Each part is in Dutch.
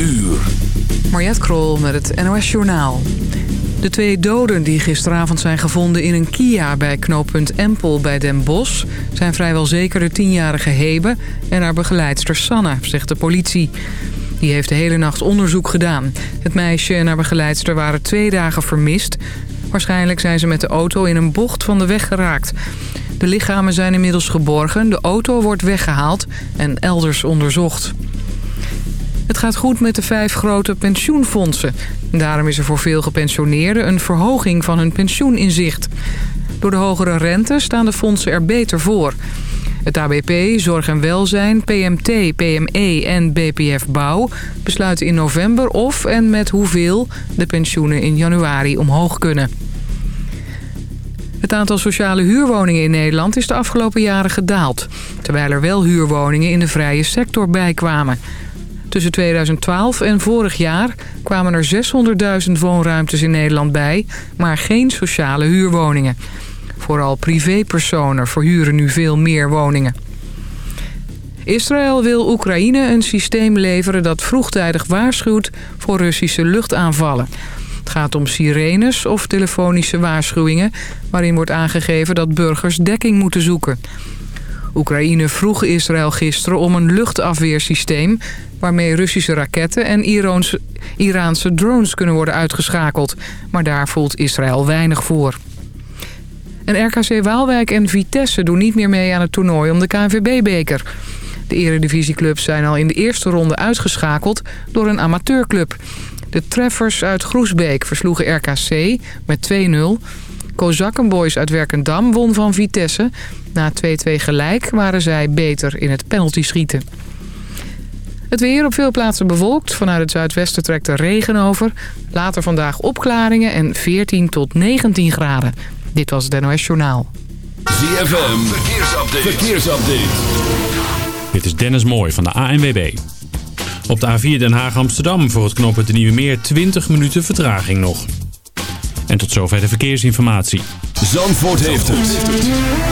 uur. Krol met het NOS Journaal. De twee doden die gisteravond zijn gevonden in een Kia bij knooppunt Empel bij Den Bosch... zijn vrijwel zeker de tienjarige Hebe en haar begeleidster Sanne, zegt de politie. Die heeft de hele nacht onderzoek gedaan. Het meisje en haar begeleidster waren twee dagen vermist. Waarschijnlijk zijn ze met de auto in een bocht van de weg geraakt. De lichamen zijn inmiddels geborgen, de auto wordt weggehaald en elders onderzocht. Het gaat goed met de vijf grote pensioenfondsen. Daarom is er voor veel gepensioneerden een verhoging van hun pensioen in zicht. Door de hogere rente staan de fondsen er beter voor. Het ABP, Zorg en Welzijn, PMT, PME en BPF Bouw besluiten in november of en met hoeveel de pensioenen in januari omhoog kunnen. Het aantal sociale huurwoningen in Nederland is de afgelopen jaren gedaald. Terwijl er wel huurwoningen in de vrije sector bijkwamen. Tussen 2012 en vorig jaar kwamen er 600.000 woonruimtes in Nederland bij, maar geen sociale huurwoningen. Vooral privépersonen verhuren nu veel meer woningen. Israël wil Oekraïne een systeem leveren dat vroegtijdig waarschuwt voor Russische luchtaanvallen. Het gaat om sirenes of telefonische waarschuwingen... waarin wordt aangegeven dat burgers dekking moeten zoeken. Oekraïne vroeg Israël gisteren om een luchtafweersysteem... waarmee Russische raketten en Iraanse, Iraanse drones kunnen worden uitgeschakeld. Maar daar voelt Israël weinig voor. En RKC Waalwijk en Vitesse doen niet meer mee aan het toernooi om de KNVB-beker. De eredivisieclubs zijn al in de eerste ronde uitgeschakeld door een amateurclub. De treffers uit Groesbeek versloegen RKC met 2-0. Kozakkenboys uit Werkendam won van Vitesse. Na 2-2 gelijk waren zij beter in het penalty schieten. Het weer op veel plaatsen bewolkt. Vanuit het zuidwesten trekt er regen over. Later vandaag opklaringen en 14 tot 19 graden. Dit was het NOS Journaal. ZFM, verkeersupdate. verkeersupdate. Dit is Dennis Mooij van de ANWB. Op de A4 Den Haag-Amsterdam voor het knooppunt de Nieuwe Meer 20 minuten vertraging nog. En tot zover de verkeersinformatie. Zandvoort heeft het.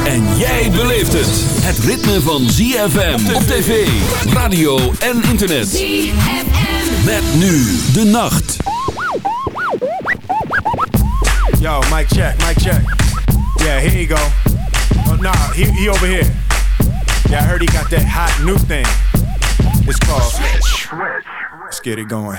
En jij beleeft het. Het ritme van ZFM op tv, radio en internet. ZFM. Met nu de nacht. Yo, mic check, mic check. Yeah, here you go. Oh, nah, he, he over here. Yeah, I heard he got that hot new thing. It's called Switch. Let's get it going.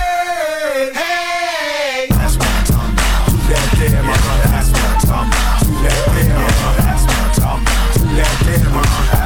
world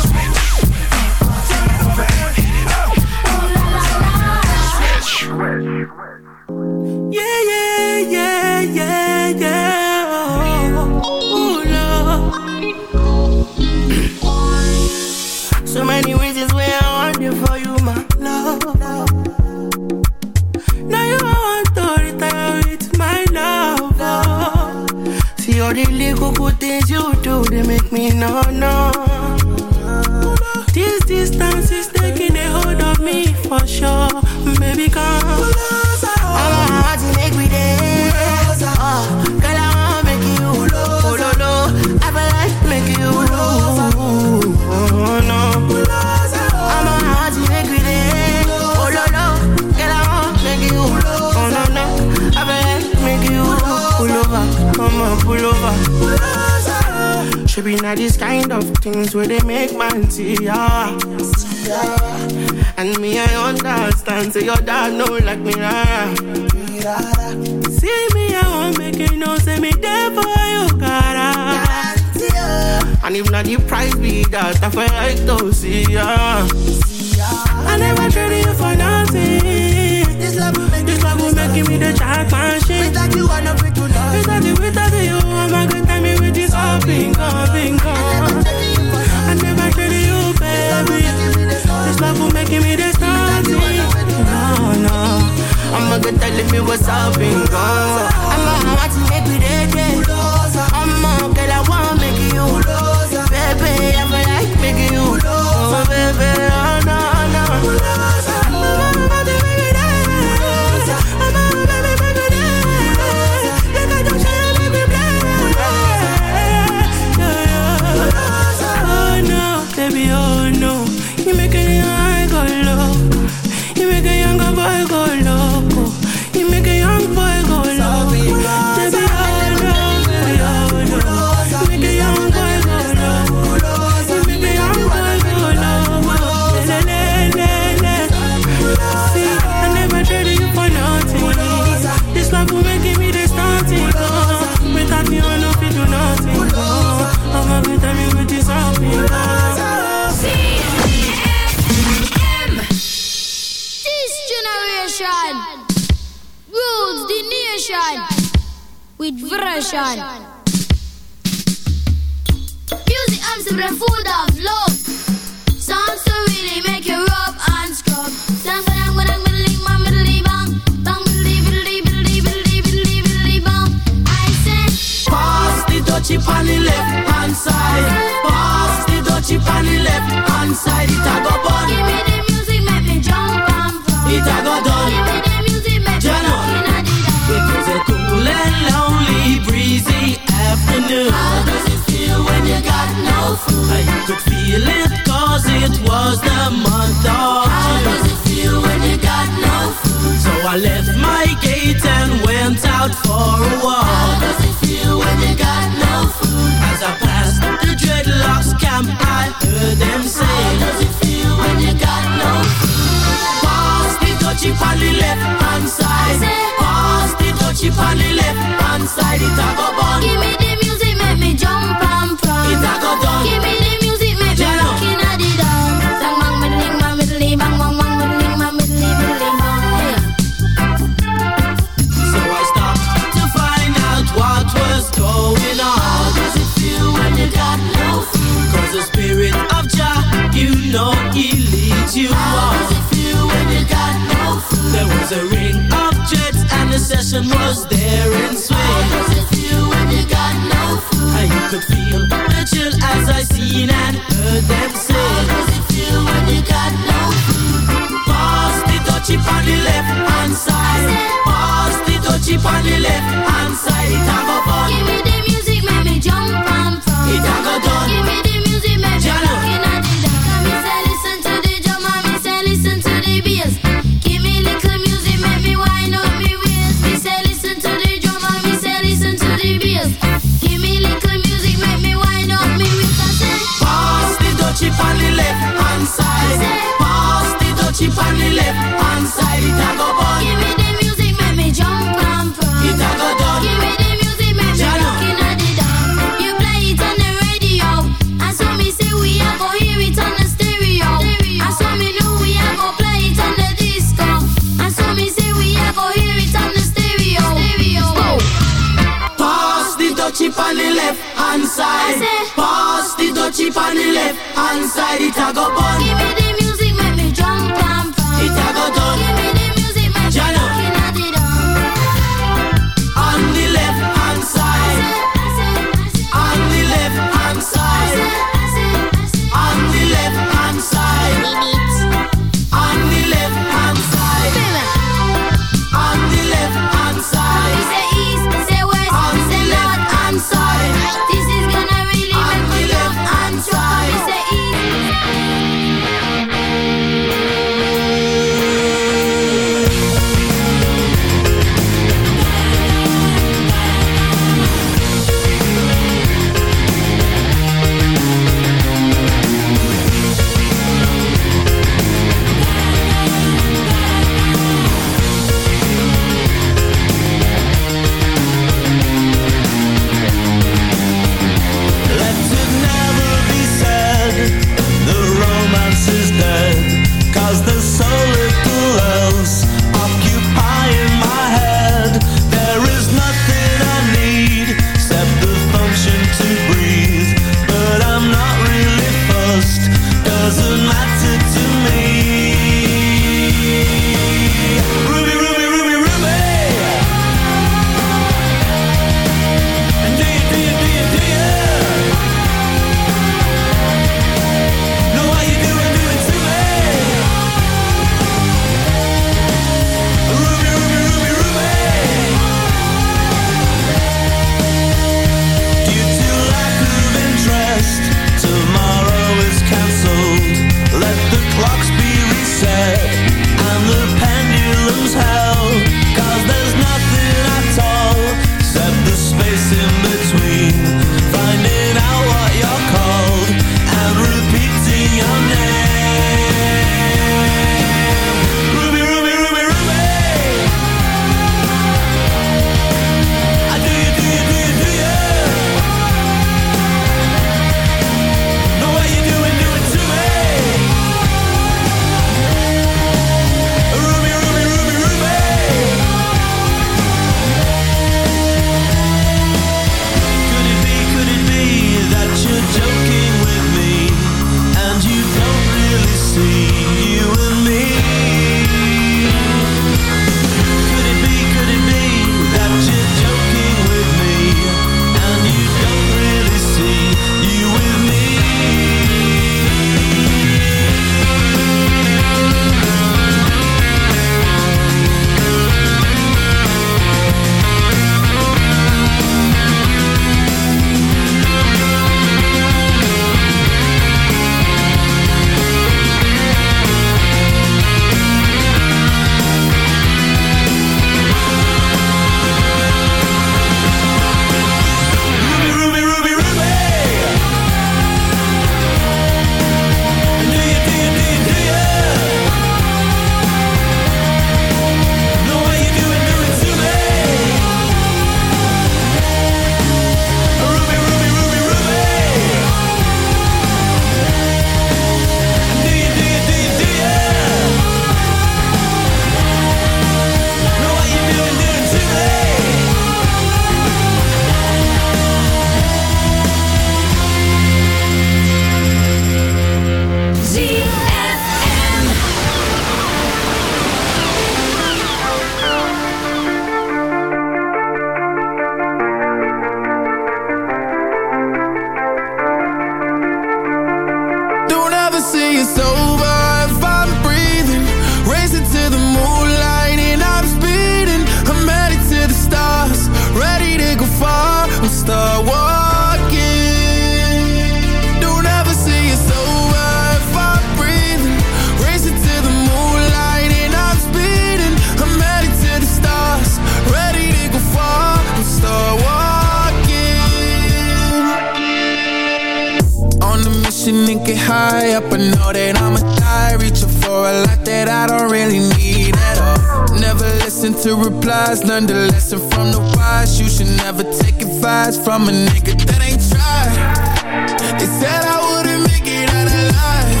listen to replies Learn the lesson from the wise. You should never take advice From a nigga that ain't tried. They said I wouldn't make it out alive.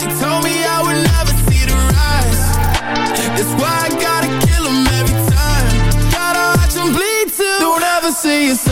They told me I would never see the rise. That's why I gotta kill every time. Gotta watch bleed too. Don't ever see yourself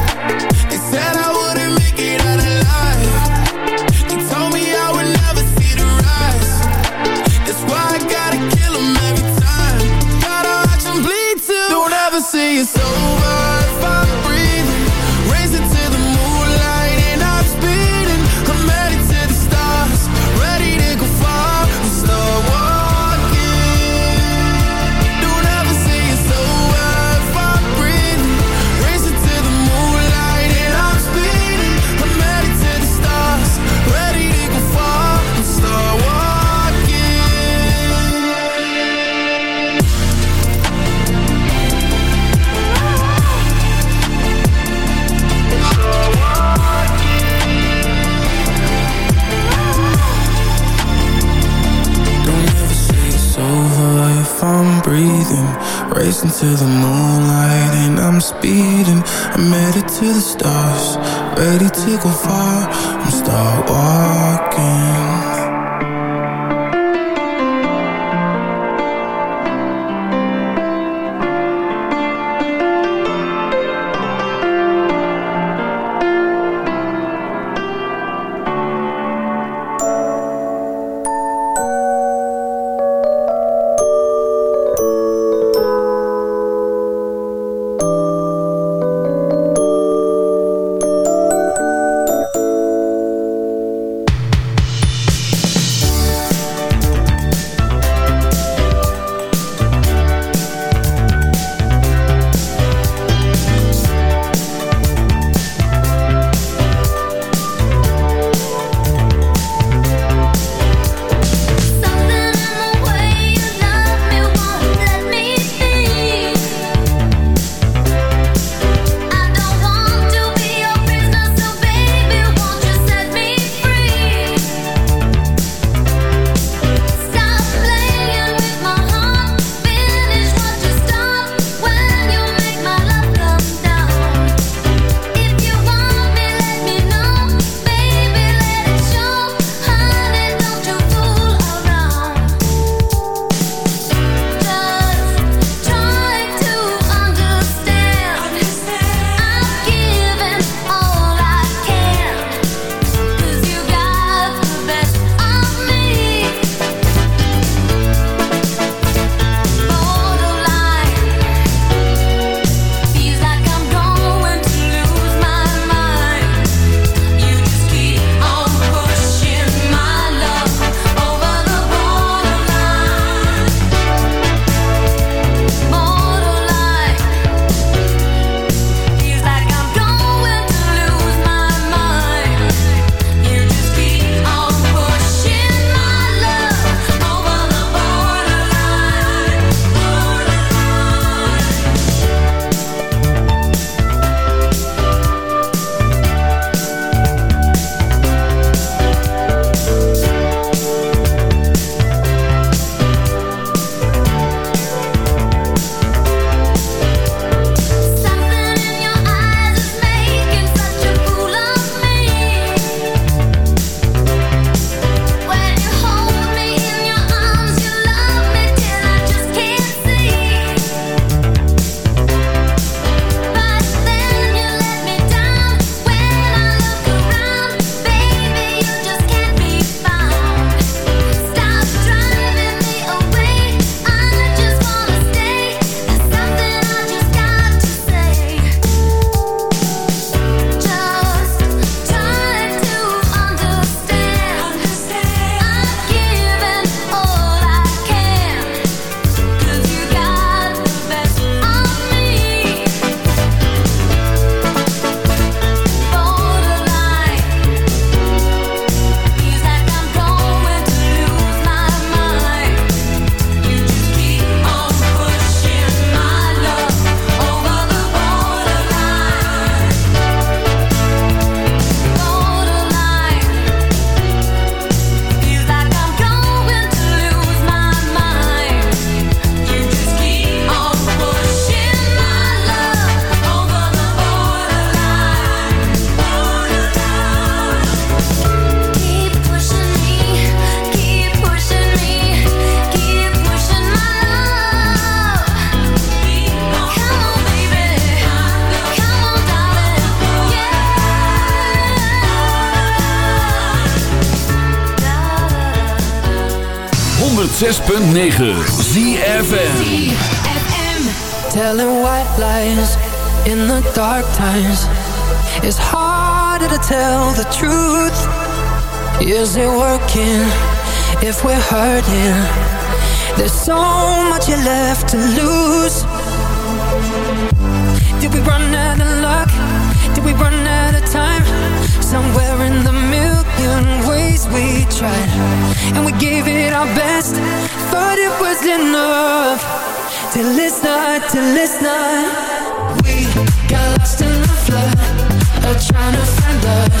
Over Speeding. I'm headed to the stars, ready to go far. I'm start walking. 106.9 ZFN Telling white lies in the dark times It's harder to tell the truth Is it working if we're hurting? There's so much left to lose Did we run out of luck? Did we run out of time? Somewhere we tried. And we gave it our best. Thought it was enough. Till it's not, till it's not. We got lost in the flood Of trying to find love.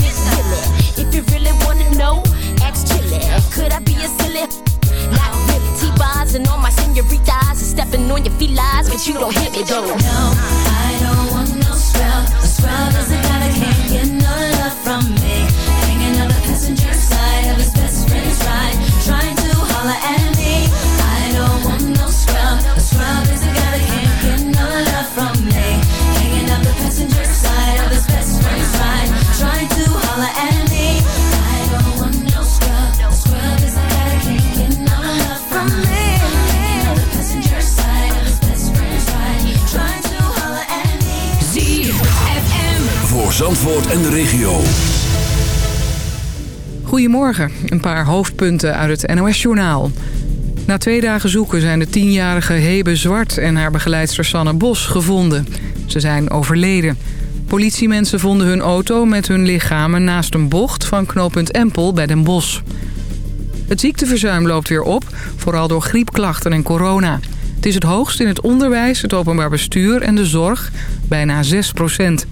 stepping on your feet lies, but you don't hit me though. No, I don't want no scrub. A scrub is a guy that can't get no love from me. en de regio. Goedemorgen, een paar hoofdpunten uit het NOS-journaal. Na twee dagen zoeken zijn de tienjarige Hebe Zwart en haar begeleidster Sanne Bos gevonden. Ze zijn overleden. Politiemensen vonden hun auto met hun lichamen naast een bocht van knooppunt Empel bij Den Bosch. Het ziekteverzuim loopt weer op, vooral door griepklachten en corona. Het is het hoogst in het onderwijs, het openbaar bestuur en de zorg, bijna 6 procent.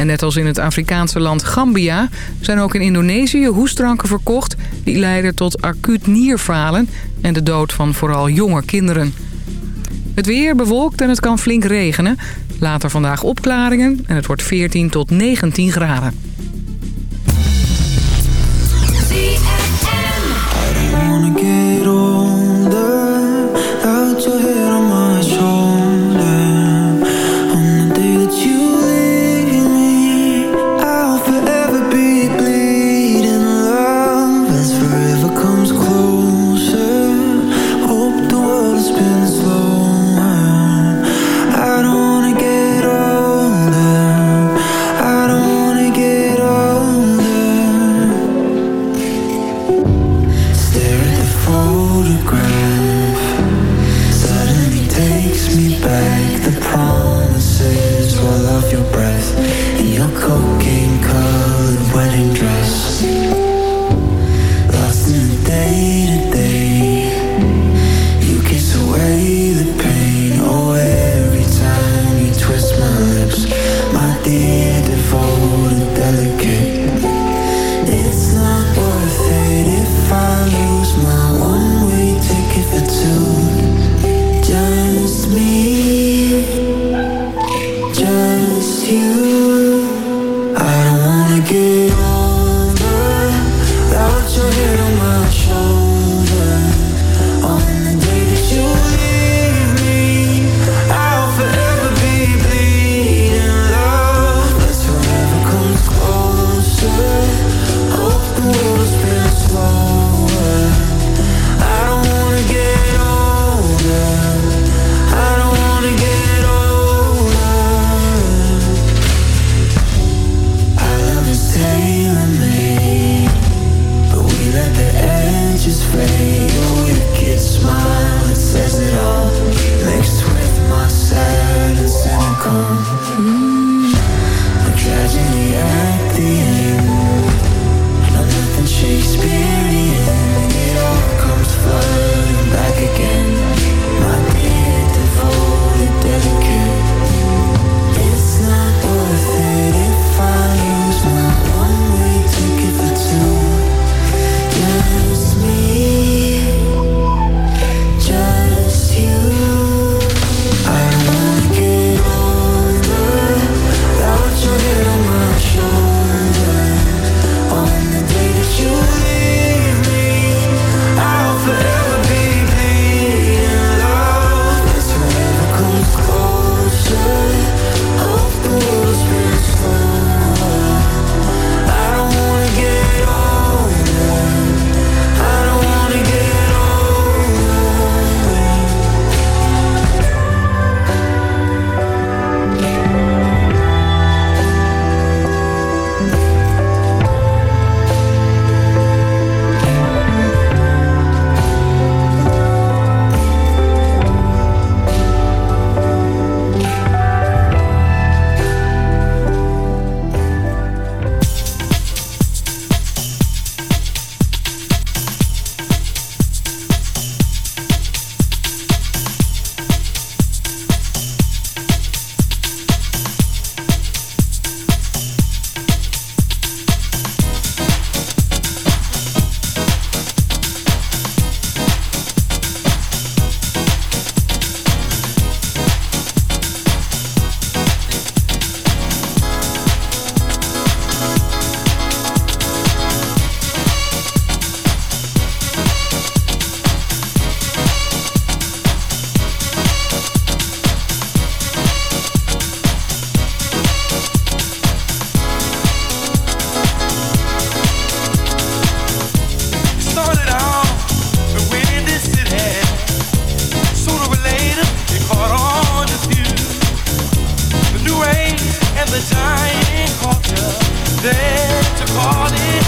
En net als in het Afrikaanse land Gambia zijn ook in Indonesië hoestdranken verkocht... die leiden tot acuut nierfalen en de dood van vooral jonge kinderen. Het weer bewolkt en het kan flink regenen. Later vandaag opklaringen en het wordt 14 tot 19 graden.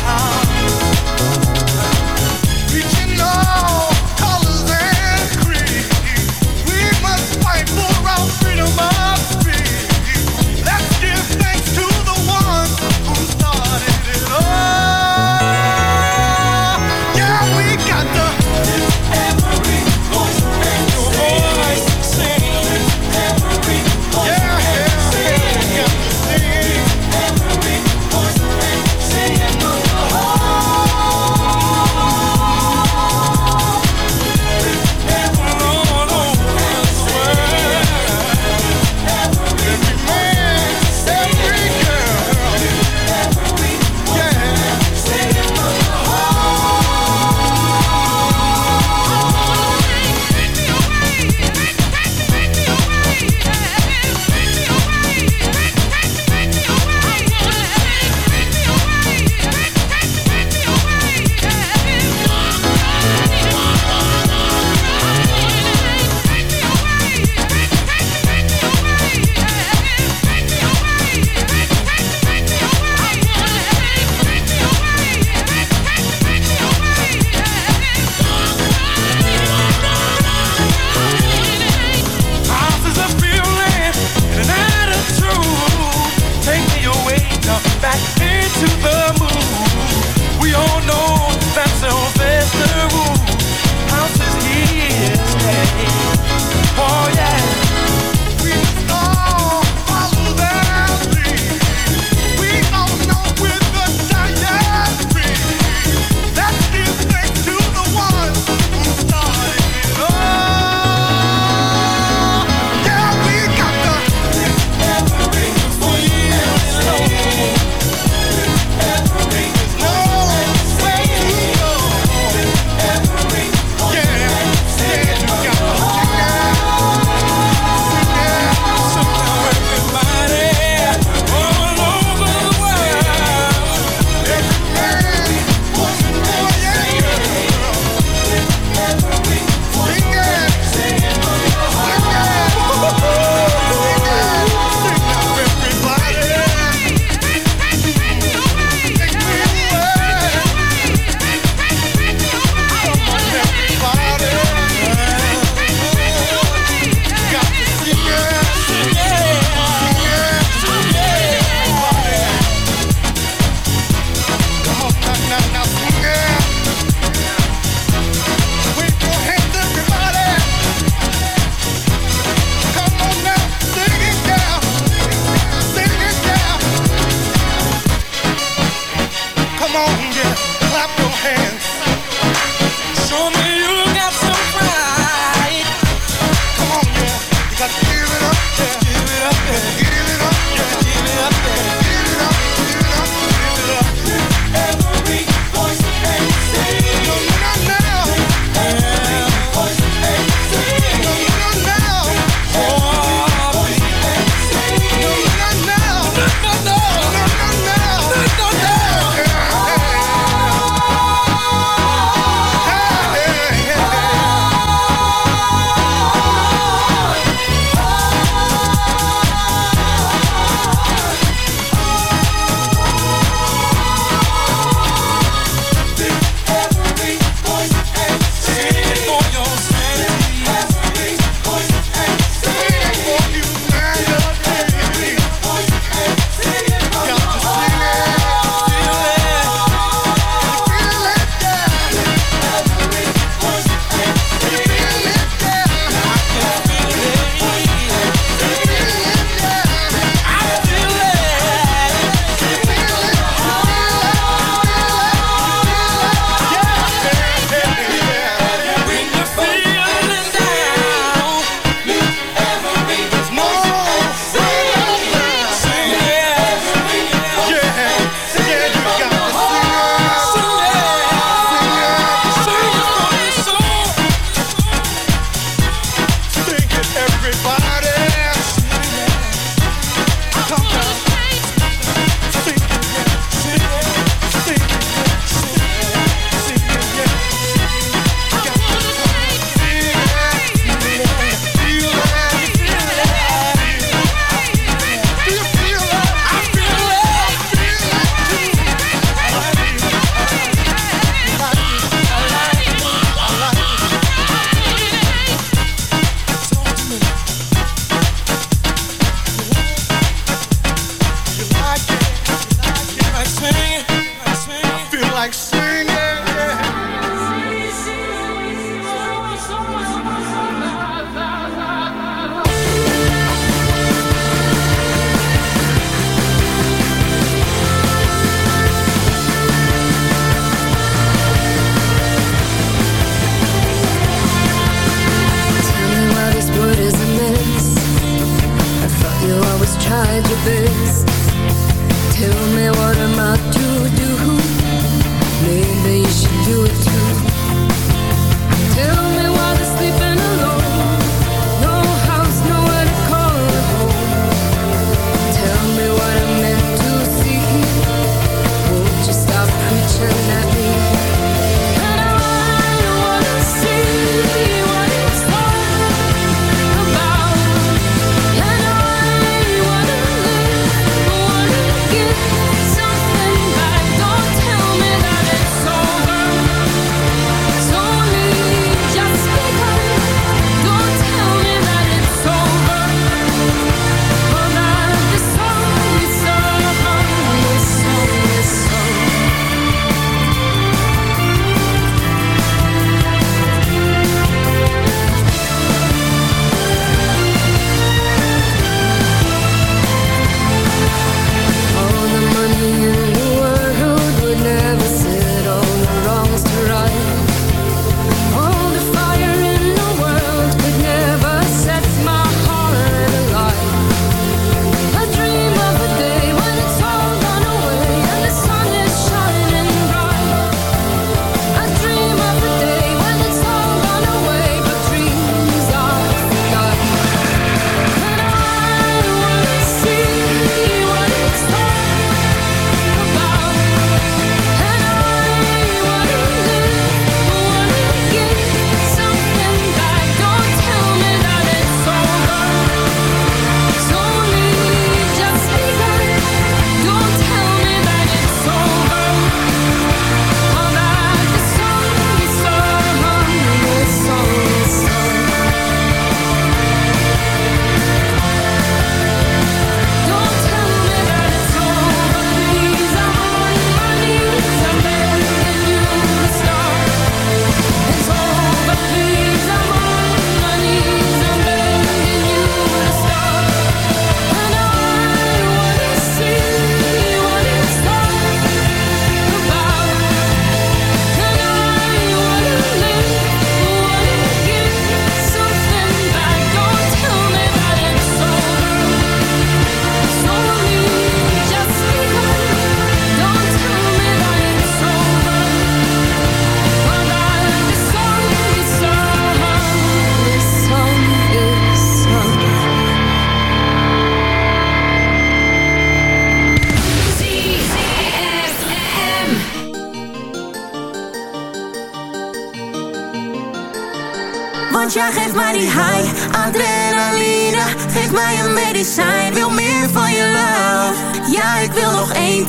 Out.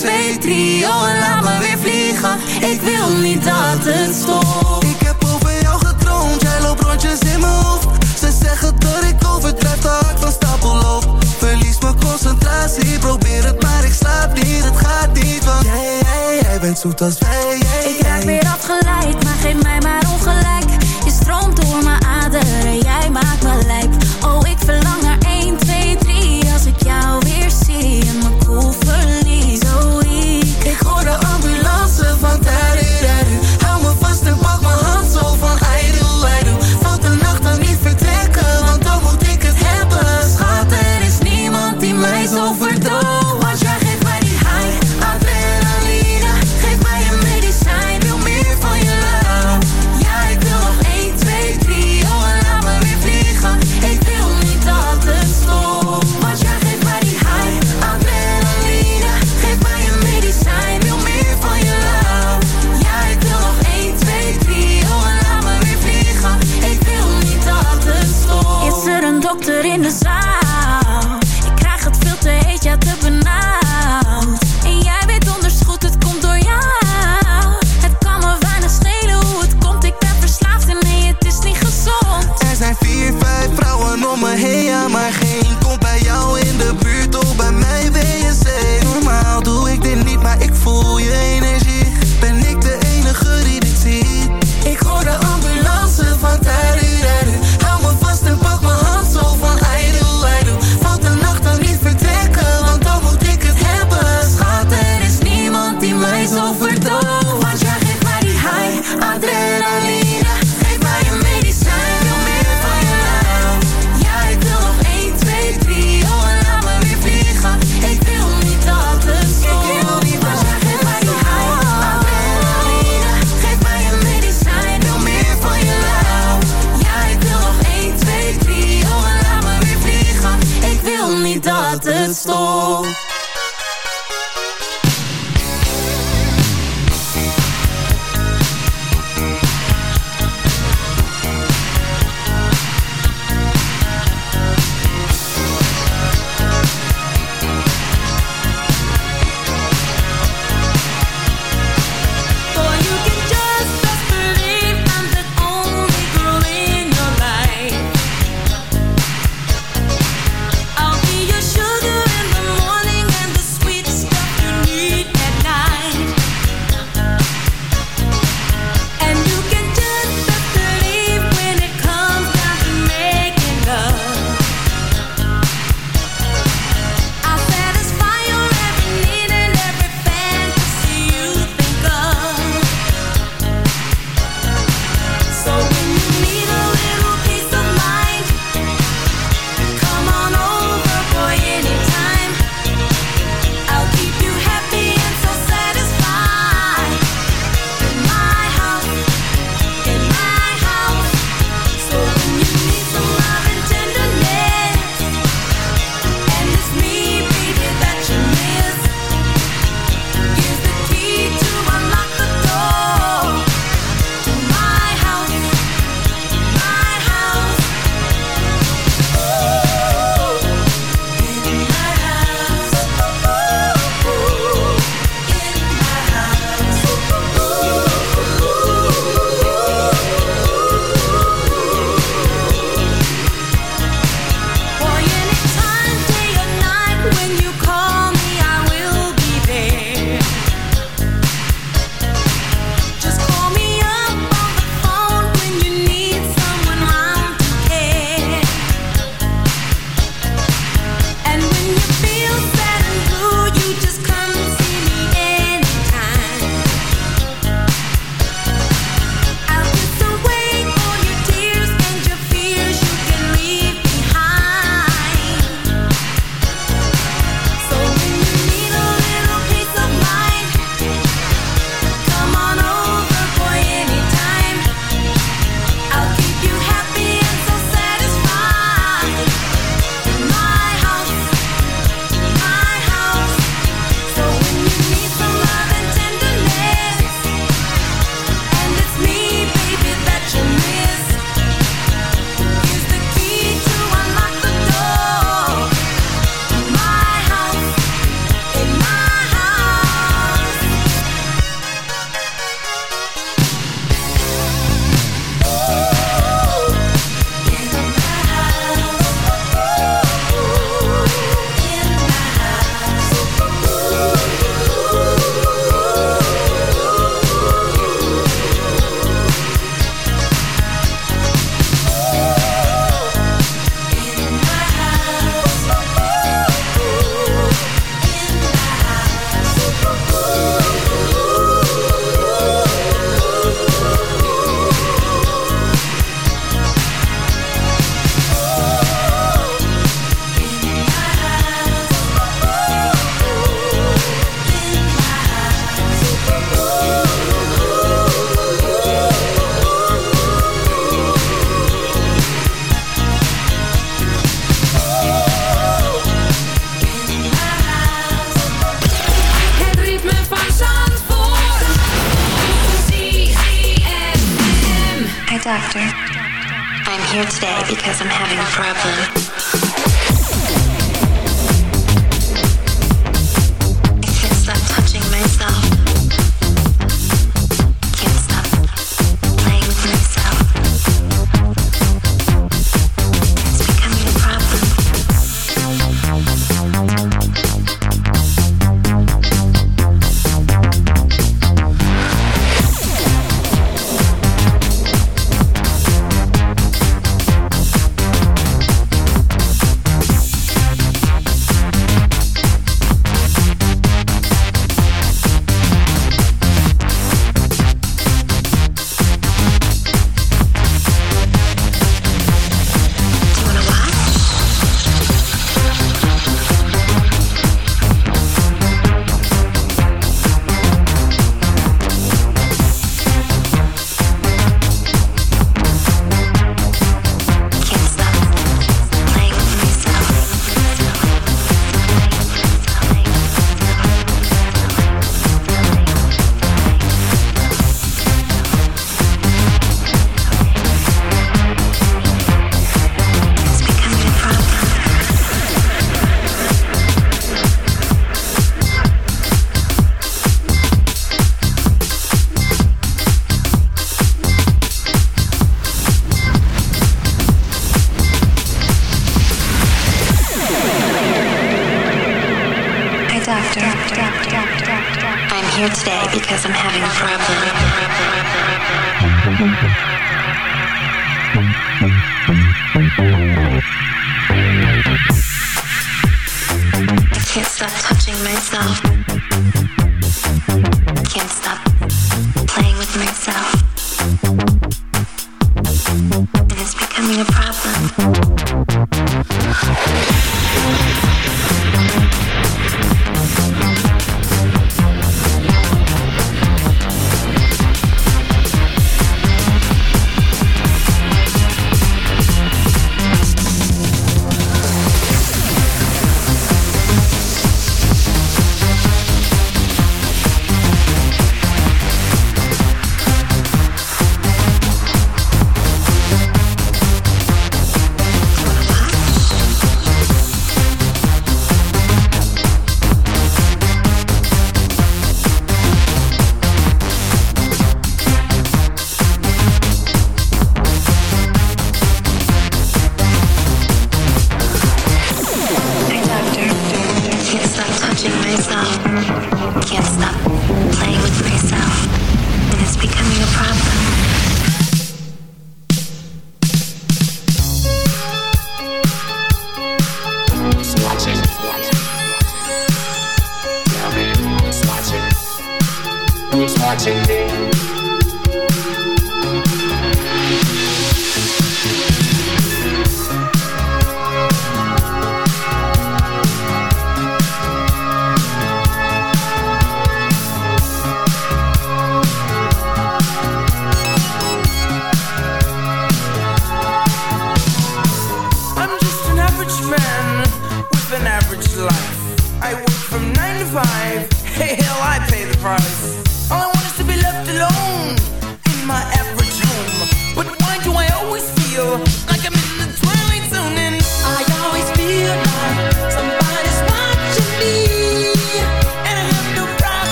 twee, drie, en laat me weer vliegen. Ik wil niet dat het stopt. Ik heb over jou getroond, jij loopt rondjes in mijn hoofd. Ze zeggen dat ik overdrijf, dat van stapel loop Verlies mijn concentratie, probeer het maar ik slaap niet Het gaat niet, want jij, jij, jij bent zoet als wij jij, Ik raak weer afgeleid, maar geef mij maar ongelijk. Je stroomt door mijn aderen, jij maakt me lijp. Oh ik verlang